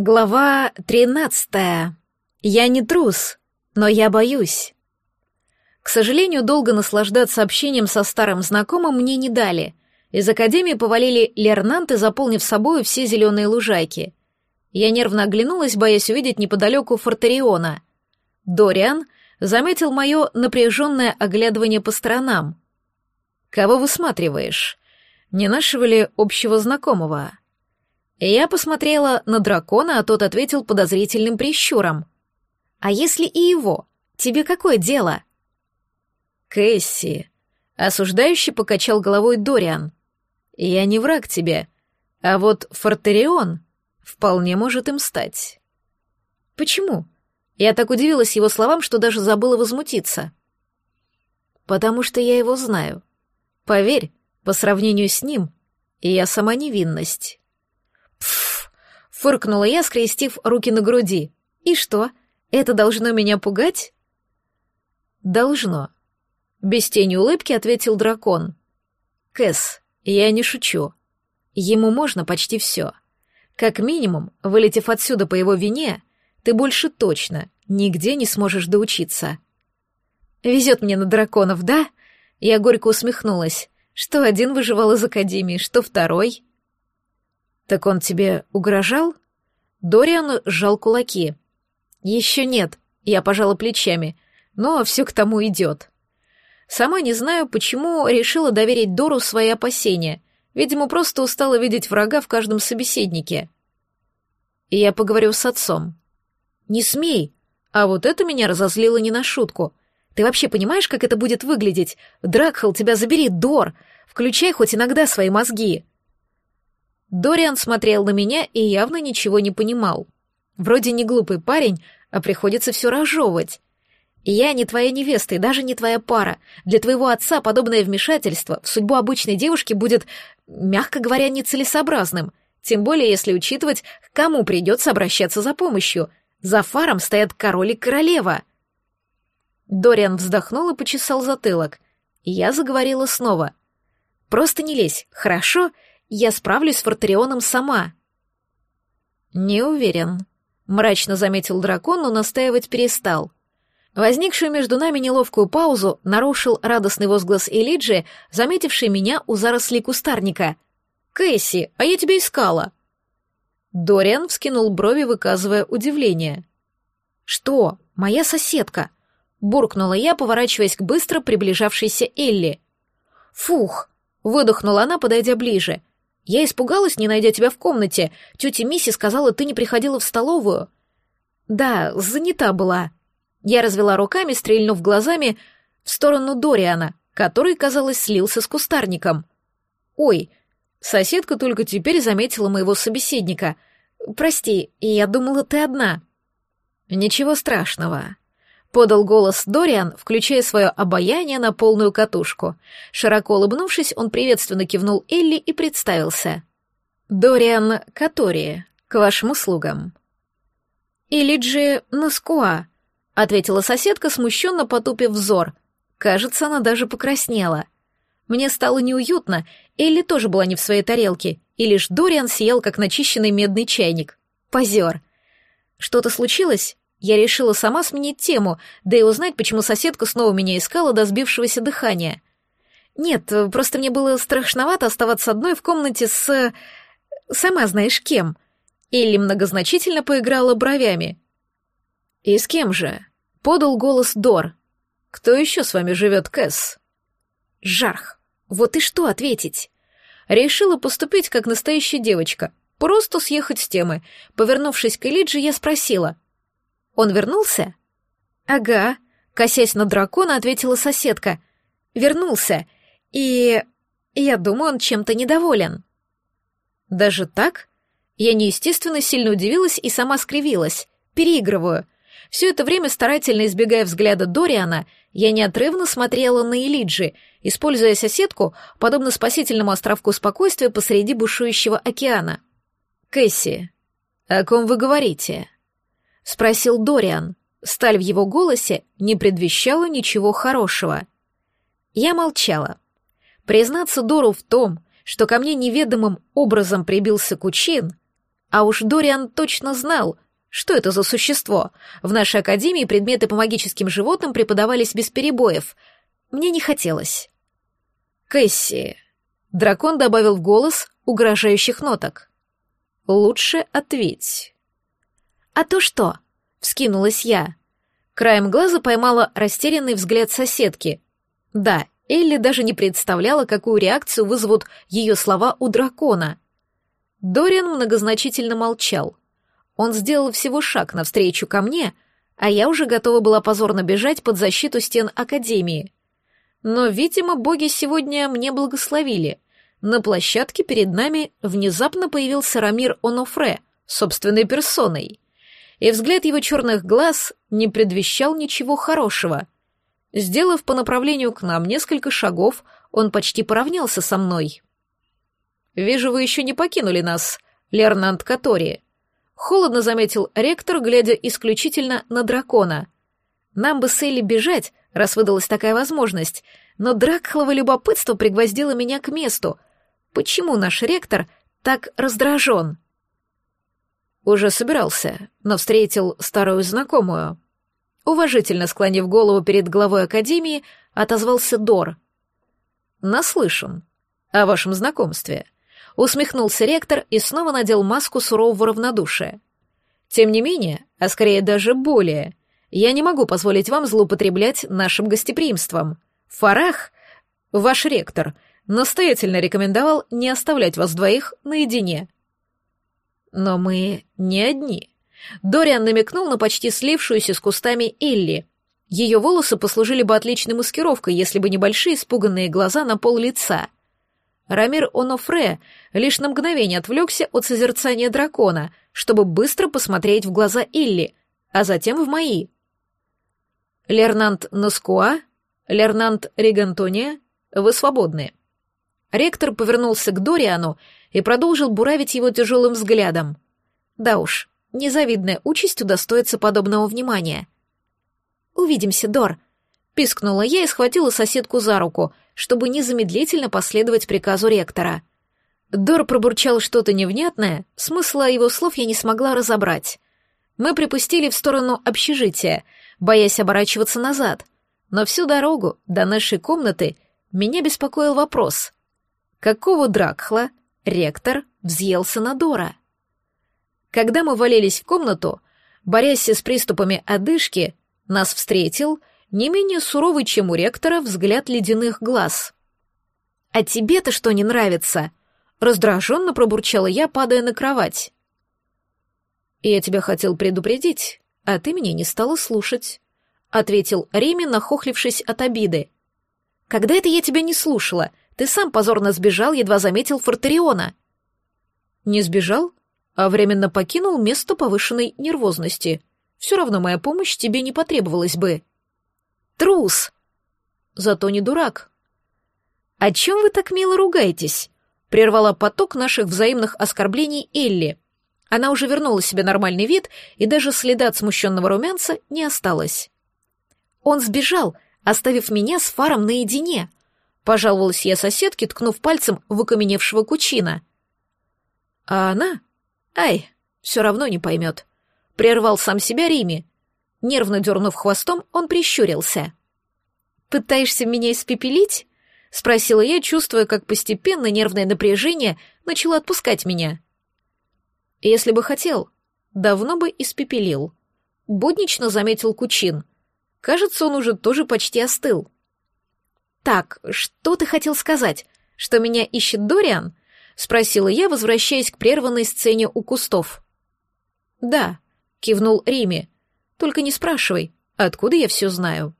Глава тринадцатая. Я не трус, но я боюсь. К сожалению, долго наслаждаться общением со старым знакомым мне не дали. Из академии повалили лернанты, заполнив собою все зеленые лужайки. Я нервно оглянулась, боясь увидеть неподалеку Фортериона. Дориан заметил мое напряженное оглядывание по сторонам. «Кого высматриваешь? Не нашего ли общего знакомого?» Я посмотрела на дракона, а тот ответил подозрительным прищуром. «А если и его? Тебе какое дело?» «Кэсси», — осуждающий покачал головой Дориан. «Я не враг тебе, а вот Фортерион вполне может им стать». «Почему?» Я так удивилась его словам, что даже забыла возмутиться. «Потому что я его знаю. Поверь, по сравнению с ним, я сама невинность». «Пф!» — фыркнула я, скрестив руки на груди. «И что, это должно меня пугать?» «Должно», — без тени улыбки ответил дракон. «Кэс, я не шучу. Ему можно почти все. Как минимум, вылетев отсюда по его вине, ты больше точно нигде не сможешь доучиться». «Везет мне на драконов, да?» Я горько усмехнулась. Что один выживал из академии, что второй. «Так он тебе угрожал?» Дориан сжал кулаки. «Еще нет», — я пожала плечами, но все к тому идет. Сама не знаю, почему решила доверить Дору свои опасения. Видимо, просто устала видеть врага в каждом собеседнике. И я поговорю с отцом. «Не смей!» А вот это меня разозлило не на шутку. Ты вообще понимаешь, как это будет выглядеть? Дракхал, тебя забери, Дор! Включай хоть иногда свои мозги!» Дориан смотрел на меня и явно ничего не понимал. Вроде не глупый парень, а приходится все разжевывать. Я не твоя невеста и даже не твоя пара. Для твоего отца подобное вмешательство в судьбу обычной девушки будет, мягко говоря, нецелесообразным. Тем более, если учитывать, к кому придется обращаться за помощью. За фаром стоят король и королева. Дориан вздохнул и почесал затылок. Я заговорила снова. «Просто не лезь, хорошо? Я справлюсь с Фортерионом сама». «Не уверен», — мрачно заметил дракон, но настаивать перестал. Возникшую между нами неловкую паузу нарушил радостный возглас Элиджи, заметивший меня у зарослей кустарника. «Кэсси, а я тебя искала!» Дориан вскинул брови, выказывая удивление. «Что? Моя соседка?» — буркнула я, поворачиваясь к быстро приближавшейся Элли. «Фух!» — выдохнула она, подойдя ближе. Я испугалась, не найдя тебя в комнате. Тетя Мисси сказала, ты не приходила в столовую. Да, занята была. Я развела руками, стрельнув глазами в сторону Дориана, который, казалось, слился с кустарником. Ой, соседка только теперь заметила моего собеседника. Прости, я думала, ты одна. Ничего страшного. — подал голос Дориан, включая свое обаяние на полную катушку. Широко улыбнувшись, он приветственно кивнул Элли и представился. «Дориан Катори, к вашим услугам». «Элиджи Наскуа», — ответила соседка, смущенно потупив взор. Кажется, она даже покраснела. Мне стало неуютно, Элли тоже была не в своей тарелке, и лишь Дориан съел, как начищенный медный чайник. Позер. «Что-то случилось?» Я решила сама сменить тему, да и узнать, почему соседка снова меня искала до сбившегося дыхания. Нет, просто мне было страшновато оставаться одной в комнате с... Сама знаешь кем. Элли многозначительно поиграла бровями. «И с кем же?» — подал голос Дор. «Кто еще с вами живет, Кэс?» «Жарх. Вот и что ответить?» Решила поступить как настоящая девочка, просто съехать с темы. Повернувшись к Элиджи, я спросила — он вернулся? Ага, косясь на дракона, ответила соседка. Вернулся. И... я думаю, он чем-то недоволен. Даже так? Я неестественно сильно удивилась и сама скривилась. Переигрываю. Все это время, старательно избегая взгляда Дориана, я неотрывно смотрела на Элиджи, используя соседку, подобно спасительному островку спокойствия посреди бушующего океана. «Кэсси, о ком вы говорите?» — спросил Дориан. Сталь в его голосе не предвещала ничего хорошего. Я молчала. Признаться Дору в том, что ко мне неведомым образом прибился Кучин, А уж Дориан точно знал, что это за существо. В нашей академии предметы по магическим животным преподавались без перебоев. Мне не хотелось. «Кэсси», — дракон добавил в голос угрожающих ноток. «Лучше ответь». «А то что?» — вскинулась я. Краем глаза поймала растерянный взгляд соседки. Да, Элли даже не представляла, какую реакцию вызовут ее слова у дракона. Дориан многозначительно молчал. Он сделал всего шаг навстречу ко мне, а я уже готова была позорно бежать под защиту стен Академии. Но, видимо, боги сегодня мне благословили. На площадке перед нами внезапно появился Рамир Онофре, собственной персоной. И взгляд его черных глаз не предвещал ничего хорошего. Сделав по направлению к нам несколько шагов, он почти поравнялся со мной. «Вижу, вы еще не покинули нас, Лернант Катори», Холодно заметил ректор, глядя исключительно на дракона. Нам бы с Элли бежать, раз выдалась такая возможность, но Дракхлово любопытство пригвоздило меня к месту. Почему наш ректор так раздражен? Уже собирался, но встретил старую знакомую. Уважительно склонив голову перед главой Академии, отозвался Дор. «Наслышан о вашем знакомстве», Усмехнулся ректор и снова надел маску сурового равнодушия. Тем не менее, а скорее даже более, я не могу позволить вам злоупотреблять нашим гостеприимством. Фарах, ваш ректор, настоятельно рекомендовал не оставлять вас двоих наедине. Но мы не одни. Дориан намекнул на почти слившуюся с кустами Элли. Ее волосы послужили бы отличной маскировкой, если бы небольшие испуганные глаза на пол лица — Рамир Онофре лишь на мгновение отвлекся от созерцания дракона, чтобы быстро посмотреть в глаза Илли, а затем в мои. «Лернант Наскуа, Лернант Ригантония, вы свободны». Ректор повернулся к Дориану и продолжил буравить его тяжелым взглядом. Да уж, незавидная участь удостоится подобного внимания. «Увидимся, Дор», — пискнула я и схватила соседку за руку — чтобы незамедлительно последовать приказу ректора. Дор пробурчал что-то невнятное, смысла его слов я не смогла разобрать. Мы припустили в сторону общежития, боясь оборачиваться назад, но всю дорогу до нашей комнаты меня беспокоил вопрос. Какого Дракхла ректор взъелся на Дора? Когда мы валились в комнату, борясь с приступами одышки, нас встретил не менее суровый, чем у ректора, взгляд ледяных глаз. «А тебе-то что не нравится?» — раздраженно пробурчала я, падая на кровать. «Я тебя хотел предупредить, а ты меня не стала слушать», — ответил Реми, нахохлившись от обиды. «Когда это я тебя не слушала? Ты сам позорно сбежал, едва заметил Фортериона». «Не сбежал, а временно покинул место повышенной нервозности. Все равно моя помощь тебе не потребовалась бы». Трус! Зато не дурак. О чем вы так мило ругаетесь? Прервала поток наших взаимных оскорблений Элли. Она уже вернула себе нормальный вид, и даже следа от смущенного румянца не осталось. Он сбежал, оставив меня с фаром наедине. Пожаловалась я соседке, ткнув пальцем в окаменевшего кучина. А она? Ай, все равно не поймет. Прервал сам себя Рими. Нервно дернув хвостом, он прищурился. «Пытаешься меня испепелить?» — спросила я, чувствуя, как постепенно нервное напряжение начало отпускать меня. «Если бы хотел, давно бы испепелил», — буднично заметил Кучин. Кажется, он уже тоже почти остыл. «Так, что ты хотел сказать? Что меня ищет Дориан?» — спросила я, возвращаясь к прерванной сцене у кустов. «Да», — кивнул Рими. Только не спрашивай, откуда я все знаю.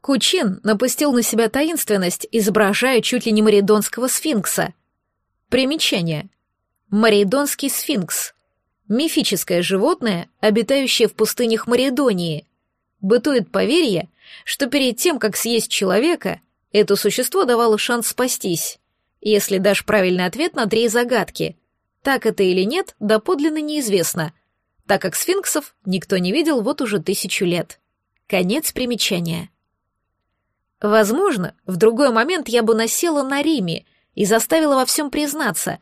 Кучин напустил на себя таинственность, изображая чуть ли не маридонского сфинкса. Примечание. Маридонский сфинкс. Мифическое животное, обитающее в пустынях Маридонии. Бытует поверье, что перед тем, как съесть человека, это существо давало шанс спастись, если дашь правильный ответ на три загадки. Так это или нет, доподлинно неизвестно, так как сфинксов никто не видел вот уже тысячу лет. Конец примечания. Возможно, в другой момент я бы насела на Риме и заставила во всем признаться,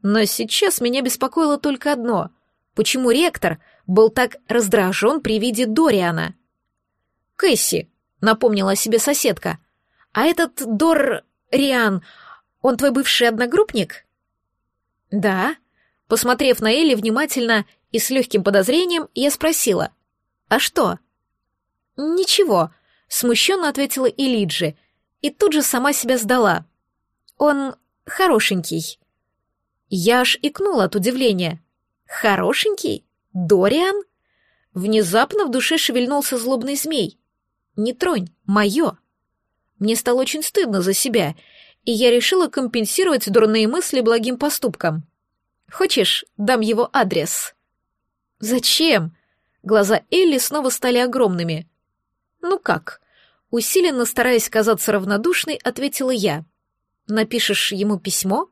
Но сейчас меня беспокоило только одно. Почему ректор был так раздражен при виде Дориана? «Кэсси», — напомнила себе соседка, — «а этот Дор... Риан, он твой бывший одногруппник?» «Да». Посмотрев на Элли внимательно и с легким подозрением, я спросила, «А что?» «Ничего», — смущенно ответила Илиджи, и тут же сама себя сдала. «Он хорошенький». Я аж икнула от удивления. «Хорошенький? Дориан?» Внезапно в душе шевельнулся злобный змей. «Не тронь, мое!» Мне стало очень стыдно за себя, и я решила компенсировать дурные мысли благим поступком. «Хочешь, дам его адрес?» «Зачем?» Глаза Элли снова стали огромными. «Ну как?» Усиленно стараясь казаться равнодушной, ответила я. «Напишешь ему письмо?»